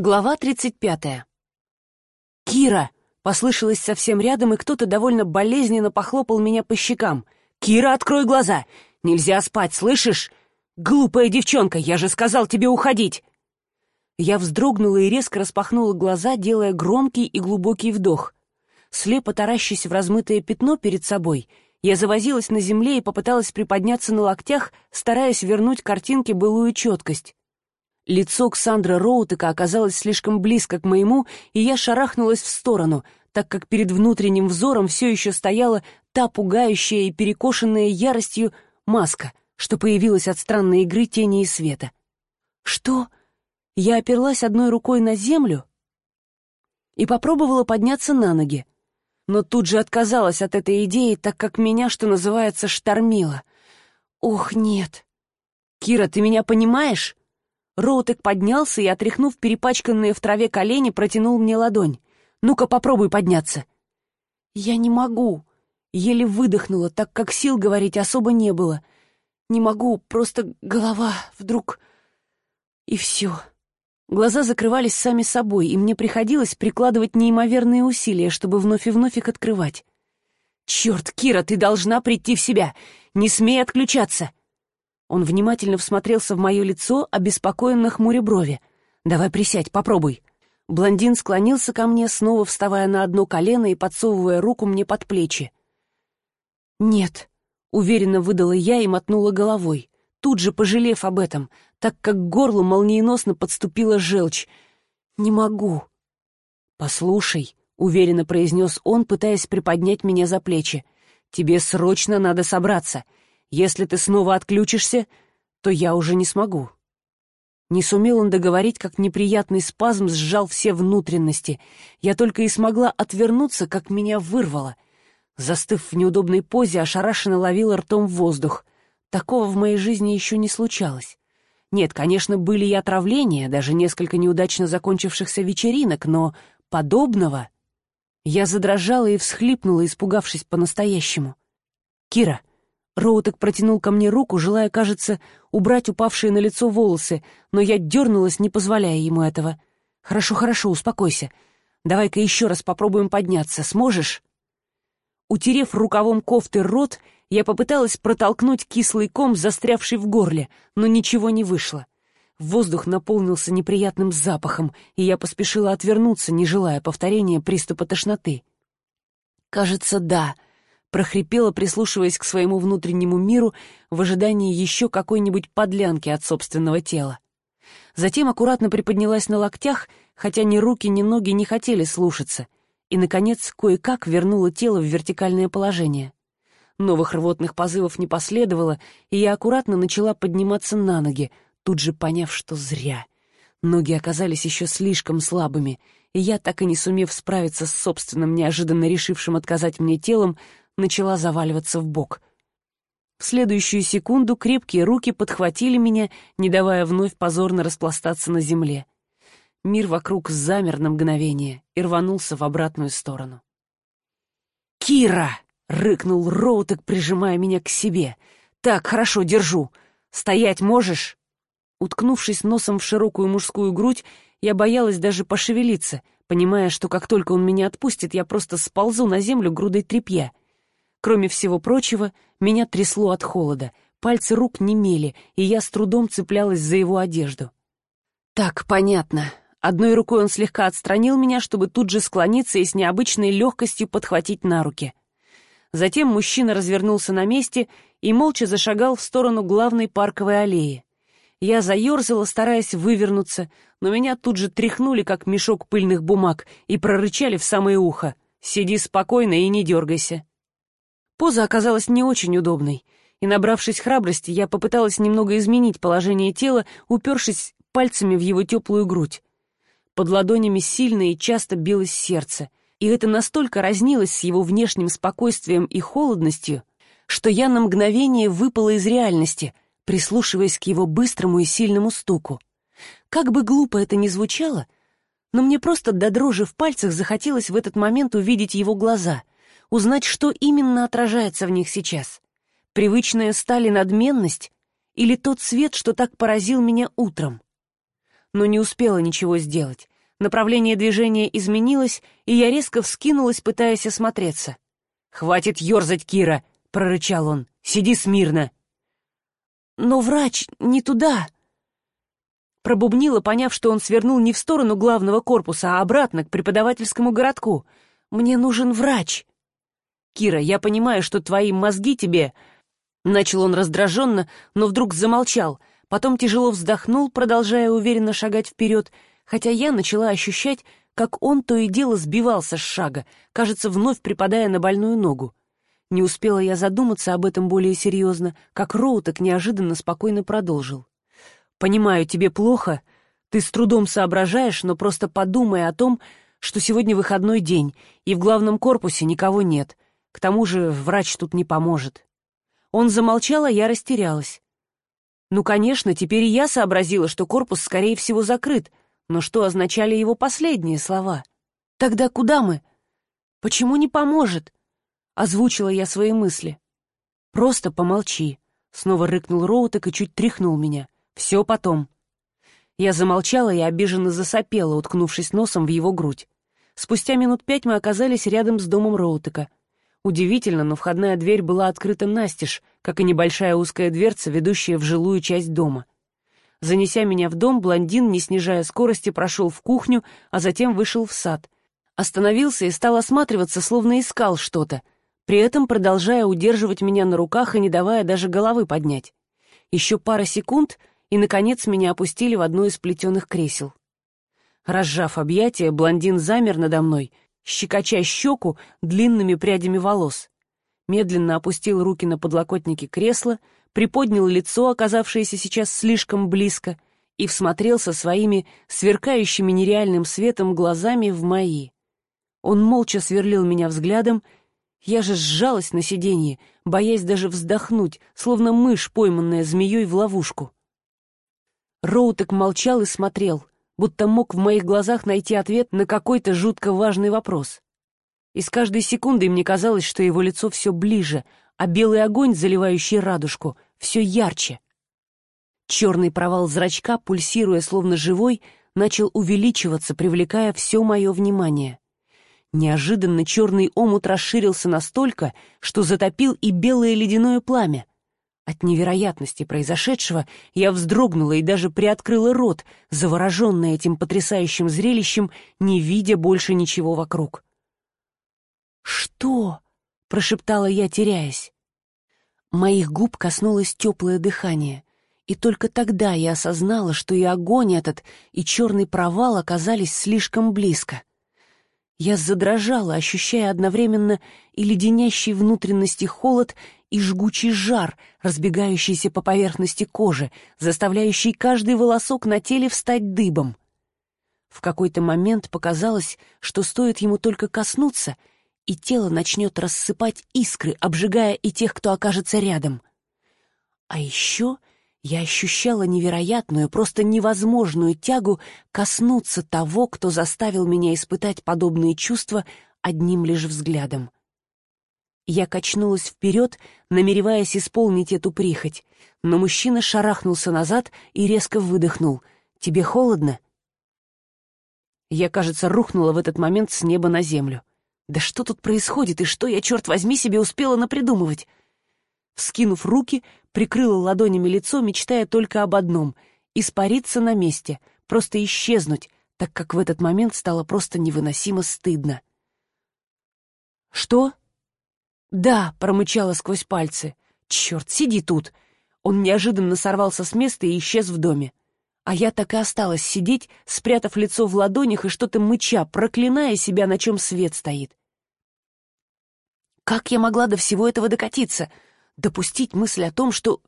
Глава тридцать пятая. «Кира!» — послышалось совсем рядом, и кто-то довольно болезненно похлопал меня по щекам. «Кира, открой глаза! Нельзя спать, слышишь? Глупая девчонка, я же сказал тебе уходить!» Я вздрогнула и резко распахнула глаза, делая громкий и глубокий вдох. Слепо таращась в размытое пятно перед собой, я завозилась на земле и попыталась приподняться на локтях, стараясь вернуть картинке былую четкость. Лицо Ксандра Роутека оказалось слишком близко к моему, и я шарахнулась в сторону, так как перед внутренним взором все еще стояла та пугающая и перекошенная яростью маска, что появилась от странной игры тени и света. «Что?» Я оперлась одной рукой на землю и попробовала подняться на ноги, но тут же отказалась от этой идеи, так как меня, что называется, штормило. «Ох, нет!» «Кира, ты меня понимаешь?» Роутек поднялся и, отряхнув перепачканные в траве колени, протянул мне ладонь. «Ну-ка, попробуй подняться». «Я не могу», — еле выдохнула, так как сил говорить особо не было. «Не могу, просто голова вдруг...» И все. Глаза закрывались сами собой, и мне приходилось прикладывать неимоверные усилия, чтобы вновь и вновь их открывать. «Черт, Кира, ты должна прийти в себя! Не смей отключаться!» Он внимательно всмотрелся в мое лицо, обеспокоенно хмуря брови. «Давай присядь, попробуй». Блондин склонился ко мне, снова вставая на одно колено и подсовывая руку мне под плечи. «Нет», — уверенно выдала я и мотнула головой тут же пожалев об этом, так как к горлу молниеносно подступила желчь. «Не могу». «Послушай», — уверенно произнес он, пытаясь приподнять меня за плечи, «тебе срочно надо собраться. Если ты снова отключишься, то я уже не смогу». Не сумел он договорить, как неприятный спазм сжал все внутренности. Я только и смогла отвернуться, как меня вырвало. Застыв в неудобной позе, ошарашенно ловила ртом воздух. Такого в моей жизни еще не случалось. Нет, конечно, были и отравления, даже несколько неудачно закончившихся вечеринок, но подобного... Я задрожала и всхлипнула, испугавшись по-настоящему. «Кира!» Роутек протянул ко мне руку, желая, кажется, убрать упавшие на лицо волосы, но я дернулась, не позволяя ему этого. «Хорошо, хорошо, успокойся. Давай-ка еще раз попробуем подняться. Сможешь?» Утерев рукавом кофты рот, я попыталась протолкнуть кислый ком, застрявший в горле, но ничего не вышло. Воздух наполнился неприятным запахом, и я поспешила отвернуться, не желая повторения приступа тошноты. «Кажется, да», — прохрипела, прислушиваясь к своему внутреннему миру в ожидании еще какой-нибудь подлянки от собственного тела. Затем аккуратно приподнялась на локтях, хотя ни руки, ни ноги не хотели слушаться, и, наконец, кое-как вернула тело в вертикальное положение. Новых рвотных позывов не последовало, и я аккуратно начала подниматься на ноги, тут же поняв, что зря. Ноги оказались еще слишком слабыми, и я, так и не сумев справиться с собственным неожиданно решившим отказать мне телом, начала заваливаться в бок. В следующую секунду крепкие руки подхватили меня, не давая вновь позорно распластаться на земле. Мир вокруг замер на мгновение и рванулся в обратную сторону. «Кира!» Рыкнул Роутек, прижимая меня к себе. «Так, хорошо, держу. Стоять можешь?» Уткнувшись носом в широкую мужскую грудь, я боялась даже пошевелиться, понимая, что как только он меня отпустит, я просто сползу на землю грудой тряпья. Кроме всего прочего, меня трясло от холода, пальцы рук немели, и я с трудом цеплялась за его одежду. «Так, понятно». Одной рукой он слегка отстранил меня, чтобы тут же склониться и с необычной легкостью подхватить на руки. Затем мужчина развернулся на месте и молча зашагал в сторону главной парковой аллеи. Я заерзала, стараясь вывернуться, но меня тут же тряхнули, как мешок пыльных бумаг, и прорычали в самое ухо. «Сиди спокойно и не дергайся». Поза оказалась не очень удобной, и, набравшись храбрости, я попыталась немного изменить положение тела, упершись пальцами в его теплую грудь. Под ладонями сильно и часто билось сердце — и это настолько разнилось с его внешним спокойствием и холодностью, что я на мгновение выпала из реальности, прислушиваясь к его быстрому и сильному стуку. Как бы глупо это ни звучало, но мне просто до дрожи в пальцах захотелось в этот момент увидеть его глаза, узнать, что именно отражается в них сейчас. Привычная сталь и надменность или тот свет, что так поразил меня утром. Но не успела ничего сделать. Направление движения изменилось, и я резко вскинулась, пытаясь осмотреться. «Хватит ерзать, Кира!» — прорычал он. «Сиди смирно!» «Но врач не туда!» Пробубнила, поняв, что он свернул не в сторону главного корпуса, а обратно, к преподавательскому городку. «Мне нужен врач!» «Кира, я понимаю, что твои мозги тебе...» Начал он раздраженно, но вдруг замолчал, потом тяжело вздохнул, продолжая уверенно шагать вперед, хотя я начала ощущать, как он то и дело сбивался с шага, кажется, вновь припадая на больную ногу. Не успела я задуматься об этом более серьезно, как Роутек неожиданно спокойно продолжил. «Понимаю, тебе плохо, ты с трудом соображаешь, но просто подумай о том, что сегодня выходной день, и в главном корпусе никого нет. К тому же врач тут не поможет». Он замолчал, а я растерялась. Ну, конечно, теперь и я сообразила, что корпус, скорее всего, закрыт, но что означали его последние слова? «Тогда куда мы? Почему не поможет?» Озвучила я свои мысли. «Просто помолчи», — снова рыкнул Роутек и чуть тряхнул меня. «Все потом». Я замолчала и обиженно засопела, уткнувшись носом в его грудь. Спустя минут пять мы оказались рядом с домом Роутека — Удивительно, но входная дверь была открыта настежь, как и небольшая узкая дверца, ведущая в жилую часть дома. Занеся меня в дом, блондин, не снижая скорости, прошел в кухню, а затем вышел в сад. Остановился и стал осматриваться, словно искал что-то, при этом продолжая удерживать меня на руках и не давая даже головы поднять. Еще пара секунд, и, наконец, меня опустили в одно из плетеных кресел. Разжав объятия, блондин замер надо мной, щекоча щеку длинными прядями волос. Медленно опустил руки на подлокотники кресла, приподнял лицо, оказавшееся сейчас слишком близко, и всмотрелся своими сверкающими нереальным светом глазами в мои. Он молча сверлил меня взглядом, я же сжалась на сиденье, боясь даже вздохнуть, словно мышь, пойманная змеей в ловушку. Роутек молчал и смотрел, будто мог в моих глазах найти ответ на какой-то жутко важный вопрос. И с каждой секундой мне казалось, что его лицо все ближе, а белый огонь, заливающий радужку, все ярче. Черный провал зрачка, пульсируя словно живой, начал увеличиваться, привлекая все мое внимание. Неожиданно черный омут расширился настолько, что затопил и белое ледяное пламя. От невероятности произошедшего я вздрогнула и даже приоткрыла рот, завороженная этим потрясающим зрелищем, не видя больше ничего вокруг. «Что?» — прошептала я, теряясь. Моих губ коснулось теплое дыхание, и только тогда я осознала, что и огонь этот, и черный провал оказались слишком близко. Я задрожала, ощущая одновременно и леденящий внутренности холод, и жгучий жар, разбегающийся по поверхности кожи, заставляющий каждый волосок на теле встать дыбом. В какой-то момент показалось, что стоит ему только коснуться, и тело начнет рассыпать искры, обжигая и тех, кто окажется рядом. А еще я ощущала невероятную, просто невозможную тягу коснуться того, кто заставил меня испытать подобные чувства одним лишь взглядом. Я качнулась вперед, намереваясь исполнить эту прихоть, но мужчина шарахнулся назад и резко выдохнул. «Тебе холодно?» Я, кажется, рухнула в этот момент с неба на землю. «Да что тут происходит, и что я, черт возьми, себе успела напридумывать?» Вскинув руки, прикрыла ладонями лицо, мечтая только об одном — испариться на месте, просто исчезнуть, так как в этот момент стало просто невыносимо стыдно. «Что?» «Да», — промычала сквозь пальцы. «Черт, сиди тут!» Он неожиданно сорвался с места и исчез в доме. А я так и осталась сидеть, спрятав лицо в ладонях и что-то мыча, проклиная себя, на чем свет стоит. Как я могла до всего этого докатиться? допустить мысль о том, что...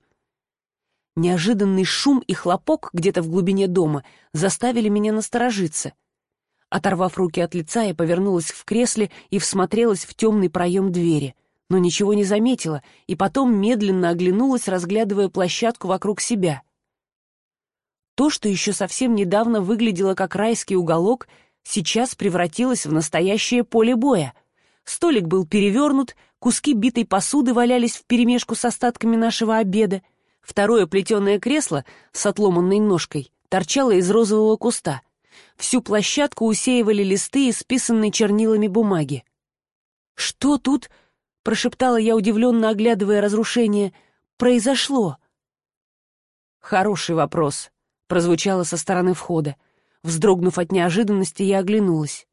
Неожиданный шум и хлопок где-то в глубине дома заставили меня насторожиться. Оторвав руки от лица, я повернулась в кресле и всмотрелась в темный проем двери, но ничего не заметила, и потом медленно оглянулась, разглядывая площадку вокруг себя. То, что еще совсем недавно выглядело как райский уголок, сейчас превратилось в настоящее поле боя. Столик был перевернут, Куски битой посуды валялись вперемешку с остатками нашего обеда. Второе плетеное кресло с отломанной ножкой торчало из розового куста. Всю площадку усеивали листы, исписанные чернилами бумаги. «Что тут?» — прошептала я, удивленно оглядывая разрушение. «Произошло?» «Хороший вопрос», — прозвучало со стороны входа. Вздрогнув от неожиданности, я оглянулась.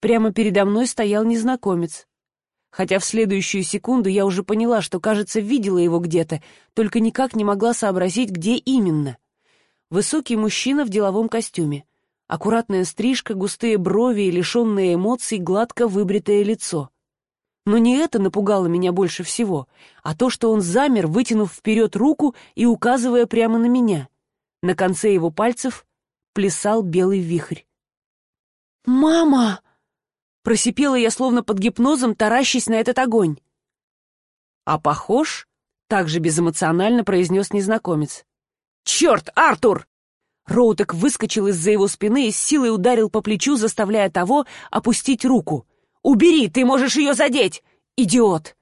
Прямо передо мной стоял незнакомец. Хотя в следующую секунду я уже поняла, что, кажется, видела его где-то, только никак не могла сообразить, где именно. Высокий мужчина в деловом костюме. Аккуратная стрижка, густые брови и лишенные эмоций гладко выбритое лицо. Но не это напугало меня больше всего, а то, что он замер, вытянув вперед руку и указывая прямо на меня. На конце его пальцев плясал белый вихрь. «Мама!» Просипела я, словно под гипнозом, таращась на этот огонь. «А похож?» — также безэмоционально произнес незнакомец. «Черт, Артур!» Роутек выскочил из-за его спины и с силой ударил по плечу, заставляя того опустить руку. «Убери, ты можешь ее задеть! Идиот!»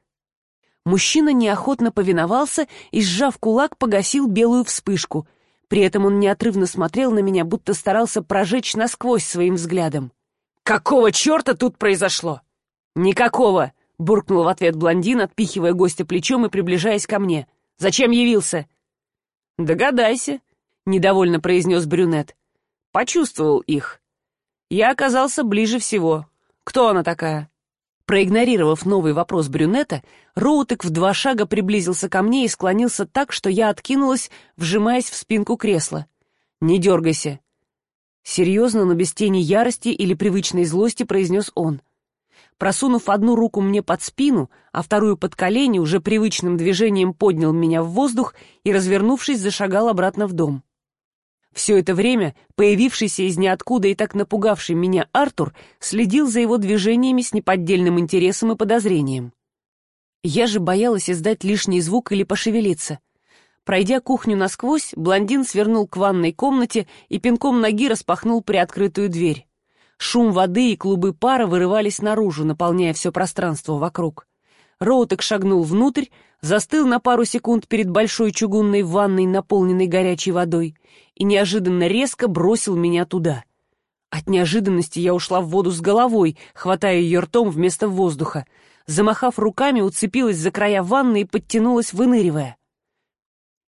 Мужчина неохотно повиновался и, сжав кулак, погасил белую вспышку. При этом он неотрывно смотрел на меня, будто старался прожечь насквозь своим взглядом. «Какого черта тут произошло?» «Никакого!» — буркнул в ответ блондин, отпихивая гостя плечом и приближаясь ко мне. «Зачем явился?» «Догадайся», — недовольно произнес брюнет. «Почувствовал их. Я оказался ближе всего. Кто она такая?» Проигнорировав новый вопрос брюнета, Роутек в два шага приблизился ко мне и склонился так, что я откинулась, вжимаясь в спинку кресла. «Не дергайся. Серьезно, но без тени ярости или привычной злости произнес он. Просунув одну руку мне под спину, а вторую под колени, уже привычным движением поднял меня в воздух и, развернувшись, зашагал обратно в дом. Все это время появившийся из ниоткуда и так напугавший меня Артур следил за его движениями с неподдельным интересом и подозрением. Я же боялась издать лишний звук или пошевелиться — Пройдя кухню насквозь, блондин свернул к ванной комнате и пинком ноги распахнул приоткрытую дверь. Шум воды и клубы пара вырывались наружу, наполняя все пространство вокруг. Роутек шагнул внутрь, застыл на пару секунд перед большой чугунной ванной, наполненной горячей водой, и неожиданно резко бросил меня туда. От неожиданности я ушла в воду с головой, хватая ее ртом вместо воздуха. Замахав руками, уцепилась за края ванны и подтянулась, выныривая.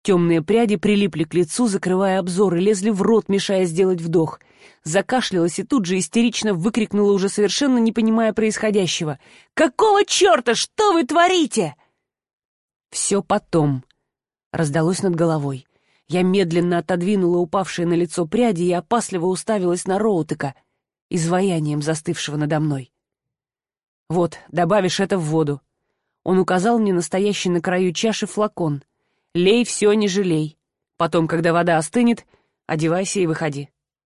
Темные пряди прилипли к лицу, закрывая обзор, и лезли в рот, мешая сделать вдох. Закашлялась и тут же истерично выкрикнула, уже совершенно не понимая происходящего. «Какого черта? Что вы творите?» «Все потом», — раздалось над головой. Я медленно отодвинула упавшие на лицо пряди и опасливо уставилась на Роутека, изваянием застывшего надо мной. «Вот, добавишь это в воду». Он указал мне настоящий на краю чаши флакон — Лей все, не жалей. Потом, когда вода остынет, одевайся и выходи.